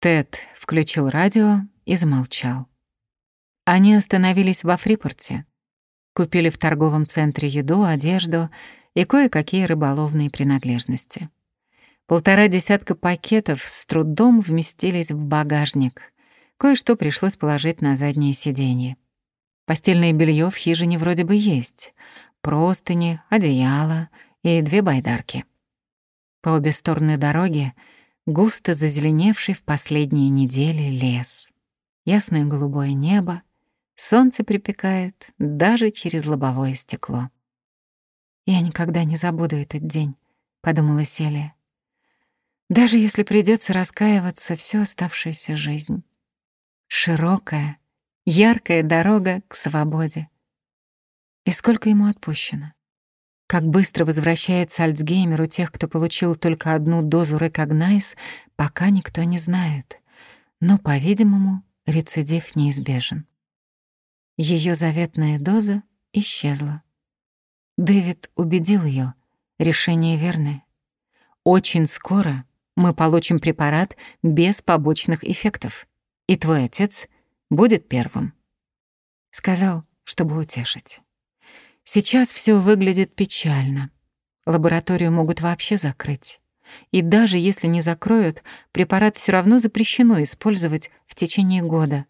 Тед включил радио и замолчал. Они остановились во Фрипорте, купили в торговом центре еду, одежду и кое-какие рыболовные принадлежности. Полтора десятка пакетов с трудом вместились в багажник. Кое-что пришлось положить на заднее сиденье. Постельное белье в хижине вроде бы есть. Простыни, одеяло и две байдарки. По обе стороны дороги густо зазеленевший в последние недели лес. Ясное голубое небо, солнце припекает даже через лобовое стекло. «Я никогда не забуду этот день», — подумала Селия. «Даже если придется раскаиваться всю оставшуюся жизнь. Широкая, яркая дорога к свободе. И сколько ему отпущено? Как быстро возвращается Альцгеймер у тех, кто получил только одну дозу Recognize, пока никто не знает. Но, по-видимому, рецидив неизбежен. Ее заветная доза исчезла. Дэвид убедил ее, решение верное. Очень скоро мы получим препарат без побочных эффектов, и твой отец будет первым. Сказал, чтобы утешить. Сейчас все выглядит печально. Лабораторию могут вообще закрыть. И даже если не закроют, препарат все равно запрещено использовать в течение года.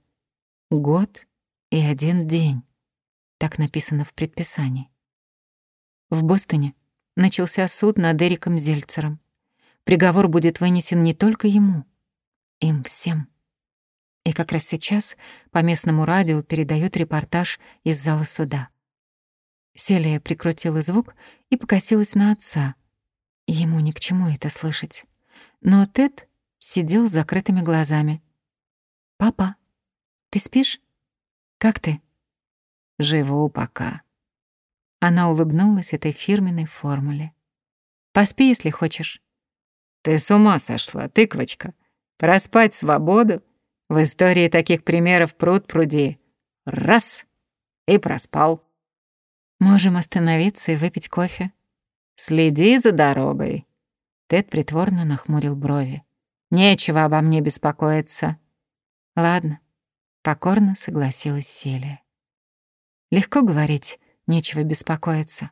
Год и один день. Так написано в предписании. В Бостоне начался суд над Эриком Зельцером. Приговор будет вынесен не только ему, им всем. И как раз сейчас по местному радио передают репортаж из зала суда. Селия прикрутила звук и покосилась на отца. Ему ни к чему это слышать. Но Тед сидел с закрытыми глазами. «Папа, ты спишь? Как ты?» «Живу пока». Она улыбнулась этой фирменной формуле. «Поспи, если хочешь». «Ты с ума сошла, тыквочка. Проспать свободу? В истории таких примеров пруд пруди. Раз — и проспал». Можем остановиться и выпить кофе. Следи за дорогой. Тед притворно нахмурил брови. Нечего обо мне беспокоиться. Ладно, покорно согласилась Селия. Легко говорить, нечего беспокоиться.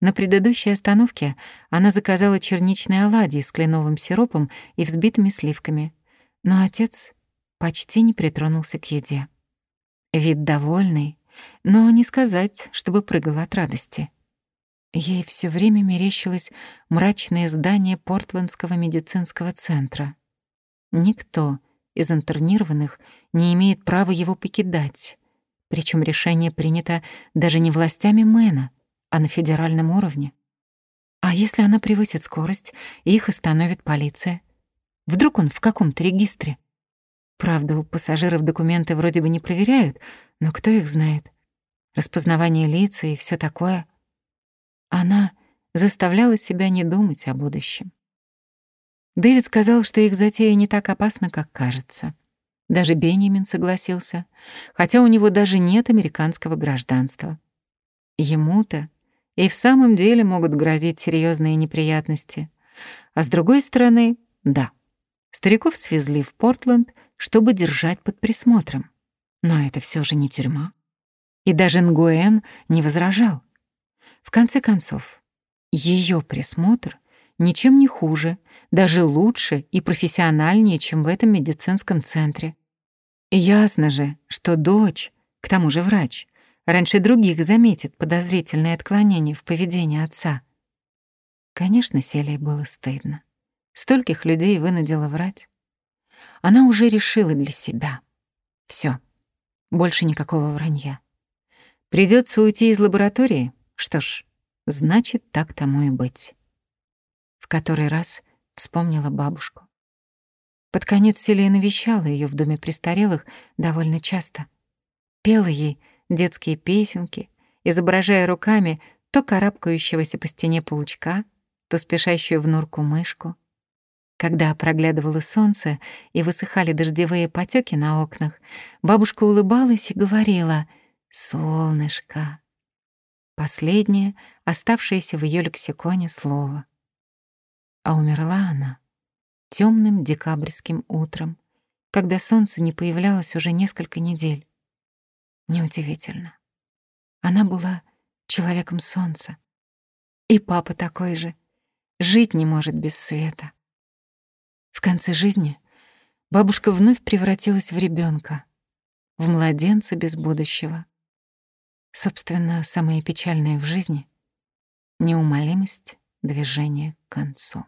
На предыдущей остановке она заказала черничные оладьи с кленовым сиропом и взбитыми сливками, но отец почти не притронулся к еде. Вид довольный, но не сказать, чтобы прыгала от радости. Ей все время мерещилось мрачное здание Портландского медицинского центра. Никто из интернированных не имеет права его покидать, причем решение принято даже не властями Мэна, а на федеральном уровне. А если она превысит скорость, их остановит полиция? Вдруг он в каком-то регистре? Правда, у пассажиров документы вроде бы не проверяют, но кто их знает? Распознавание лица и все такое. Она заставляла себя не думать о будущем. Дэвид сказал, что их затея не так опасна, как кажется. Даже Бенjamin согласился, хотя у него даже нет американского гражданства. Ему-то и в самом деле могут грозить серьезные неприятности. А с другой стороны, да, стариков свезли в Портленд, чтобы держать под присмотром. Но это все же не тюрьма. И даже Нгуэн не возражал. В конце концов, ее присмотр ничем не хуже, даже лучше и профессиональнее, чем в этом медицинском центре. И ясно же, что дочь, к тому же врач, раньше других заметит подозрительное отклонение в поведении отца. Конечно, Селии было стыдно. Стольких людей вынудила врать. Она уже решила для себя. Все, больше никакого вранья. Придется уйти из лаборатории? Что ж, значит, так тому и быть. В который раз вспомнила бабушку. Под конец Селия навещала ее в доме престарелых довольно часто. Пела ей детские песенки, изображая руками то карабкающегося по стене паучка, то спешащую в норку мышку. Когда проглядывало солнце и высыхали дождевые потеки на окнах, бабушка улыбалась и говорила — Солнышко. Последнее, оставшееся в ее лексиконе слово. А умерла она темным декабрьским утром когда солнце не появлялось уже несколько недель. Неудивительно. Она была человеком солнца. И папа такой же. Жить не может без света. В конце жизни бабушка вновь превратилась в ребенка, в младенца без будущего. Собственно, самое печальное в жизни — неумолимость движения к концу.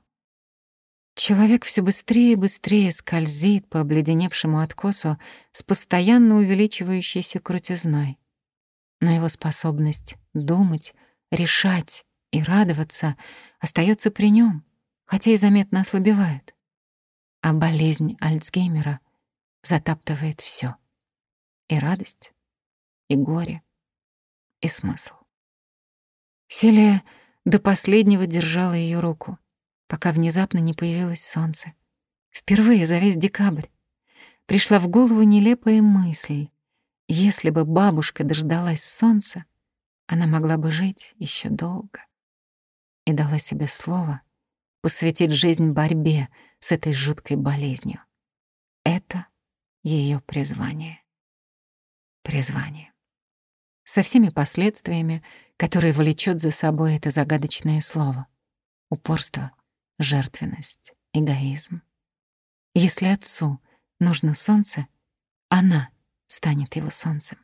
Человек все быстрее и быстрее скользит по обледеневшему откосу с постоянно увеличивающейся крутизной. Но его способность думать, решать и радоваться остается при нем, хотя и заметно ослабевает. А болезнь Альцгеймера затаптывает все: И радость, и горе, и смысл. Селия до последнего держала ее руку, пока внезапно не появилось солнце. Впервые за весь декабрь пришла в голову нелепая мысль. Если бы бабушка дождалась солнца, она могла бы жить еще долго. И дала себе слово посвятить жизнь борьбе с этой жуткой болезнью. Это ее призвание. Призвание. Со всеми последствиями, которые влечет за собой это загадочное слово. Упорство, жертвенность, эгоизм. Если отцу нужно солнце, она станет его солнцем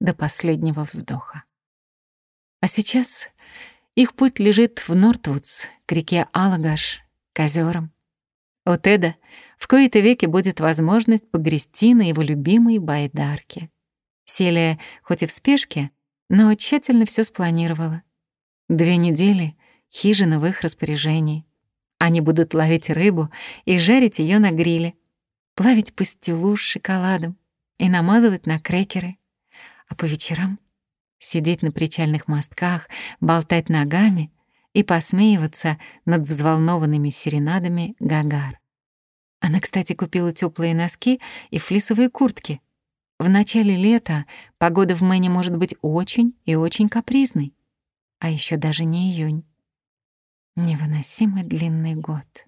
до последнего вздоха. А сейчас их путь лежит в Нортвудс, к реке Алагаш, к озерам. У Теда в кои-то веки будет возможность погрести на его любимой байдарке. Селия, хоть и в спешке, но тщательно все спланировала. Две недели — хижина в их распоряжении. Они будут ловить рыбу и жарить ее на гриле, плавить пастилу с шоколадом и намазывать на крекеры. А по вечерам сидеть на причальных мостках, болтать ногами и посмеиваться над взволнованными серенадами Гагар. Она, кстати, купила теплые носки и флисовые куртки. В начале лета погода в Мэне может быть очень и очень капризной. А еще даже не июнь. Невыносимо длинный год.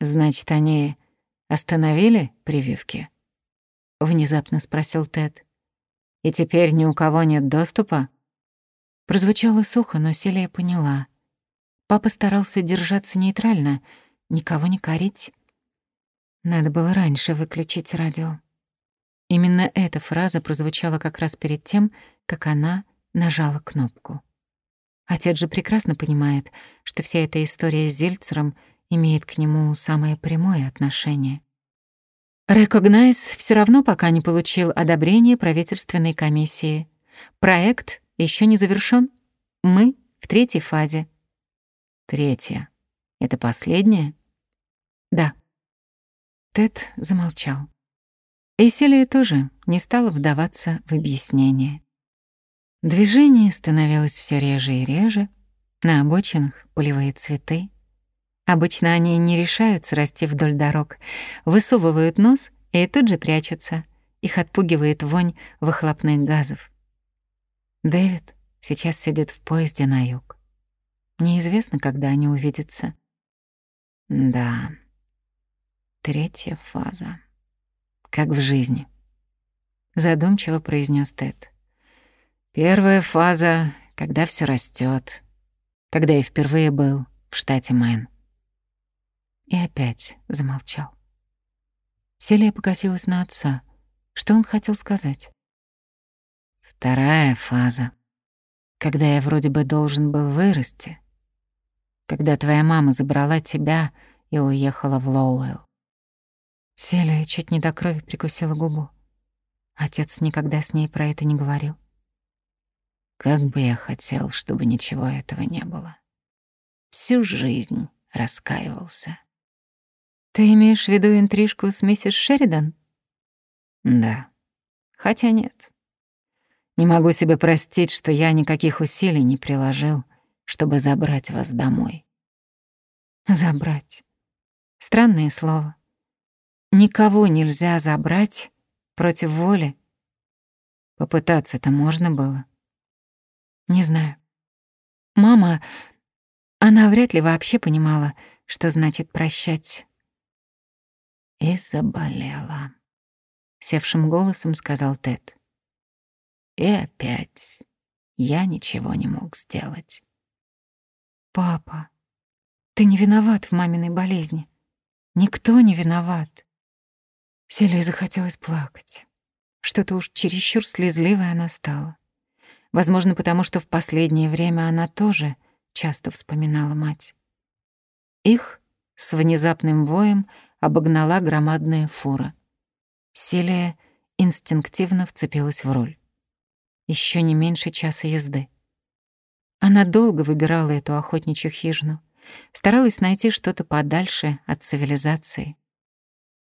«Значит, они остановили прививки?» — внезапно спросил Тед. И теперь ни у кого нет доступа? Прозвучало сухо, но Селия поняла. Папа старался держаться нейтрально, никого не корить. Надо было раньше выключить радио. Именно эта фраза прозвучала как раз перед тем, как она нажала кнопку. Отец же прекрасно понимает, что вся эта история с Зельцером имеет к нему самое прямое отношение. Recognize все равно пока не получил одобрения правительственной комиссии. Проект еще не завершен. Мы в третьей фазе. Третья. Это последняя? Да. Тед замолчал. Эйселия тоже не стала вдаваться в объяснение. Движение становилось все реже и реже. На обочинах полевые цветы, Обычно они не решаются расти вдоль дорог, высовывают нос и тут же прячутся. Их отпугивает вонь выхлопных газов. Дэвид сейчас сидит в поезде на юг. Неизвестно, когда они увидятся. Да, третья фаза. Как в жизни. Задумчиво произнес Тед. Первая фаза, когда все растет, когда я впервые был в штате Мэн и опять замолчал. Селия покосилась на отца. Что он хотел сказать? Вторая фаза. Когда я вроде бы должен был вырасти. Когда твоя мама забрала тебя и уехала в Лоуэлл. Селия чуть не до крови прикусила губу. Отец никогда с ней про это не говорил. Как бы я хотел, чтобы ничего этого не было. Всю жизнь раскаивался. Ты имеешь в виду интрижку с миссис Шеридан? Да. Хотя нет. Не могу себе простить, что я никаких усилий не приложил, чтобы забрать вас домой. Забрать. Странное слово. Никого нельзя забрать против воли. Попытаться-то можно было. Не знаю. Мама, она вряд ли вообще понимала, что значит прощать и заболела. Севшим голосом сказал Тед. И опять я ничего не мог сделать. «Папа, ты не виноват в маминой болезни. Никто не виноват». Селии захотелось плакать. Что-то уж чересчур слезливой она стала. Возможно, потому что в последнее время она тоже часто вспоминала мать. Их с внезапным воем обогнала громадная фура. Селия инстинктивно вцепилась в руль. Еще не меньше часа езды. Она долго выбирала эту охотничью хижину, старалась найти что-то подальше от цивилизации.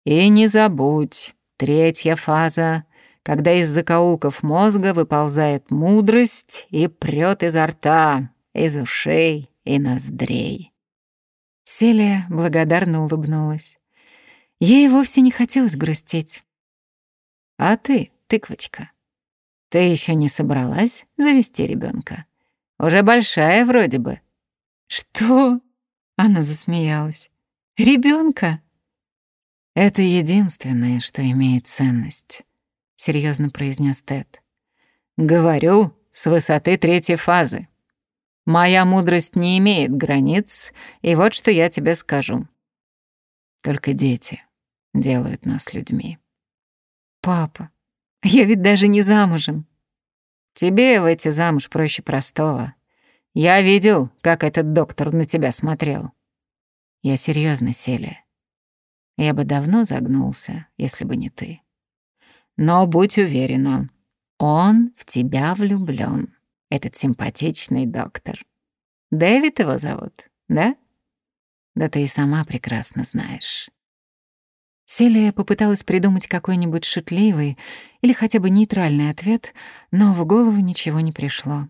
«И не забудь, третья фаза, когда из закоулков мозга выползает мудрость и прёт изо рта, из ушей и ноздрей». Селия благодарно улыбнулась. Ей вовсе не хотелось грустить. «А ты, тыквочка, ты еще не собралась завести ребенка? Уже большая вроде бы». «Что?» — она засмеялась. Ребенка? «Это единственное, что имеет ценность», — серьезно произнес Тед. «Говорю с высоты третьей фазы. Моя мудрость не имеет границ, и вот что я тебе скажу. Только дети делают нас людьми. Папа, я ведь даже не замужем. Тебе выйти замуж проще простого. Я видел, как этот доктор на тебя смотрел. Я серьезно, Селия. Я бы давно загнулся, если бы не ты. Но будь уверена, он в тебя влюблён этот симпатичный доктор. Дэвид его зовут, да? Да ты и сама прекрасно знаешь. Селия попыталась придумать какой-нибудь шутливый или хотя бы нейтральный ответ, но в голову ничего не пришло.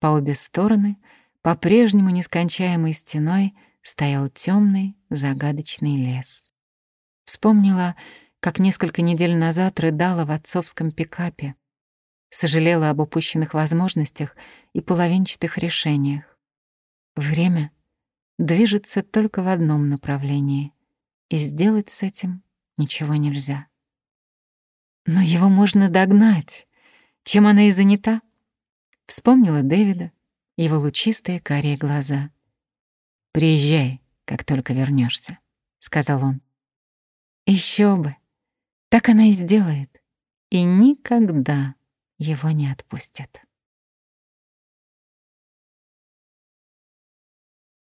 По обе стороны, по-прежнему нескончаемой стеной, стоял темный, загадочный лес. Вспомнила, как несколько недель назад рыдала в отцовском пикапе, сожалела об упущенных возможностях и половинчатых решениях. Время движется только в одном направлении, и сделать с этим ничего нельзя. Но его можно догнать. Чем она и занята? Вспомнила Дэвида, его лучистые карие глаза. «Приезжай, как только вернешься, сказал он. Еще бы! Так она и сделает. И никогда его не отпустят.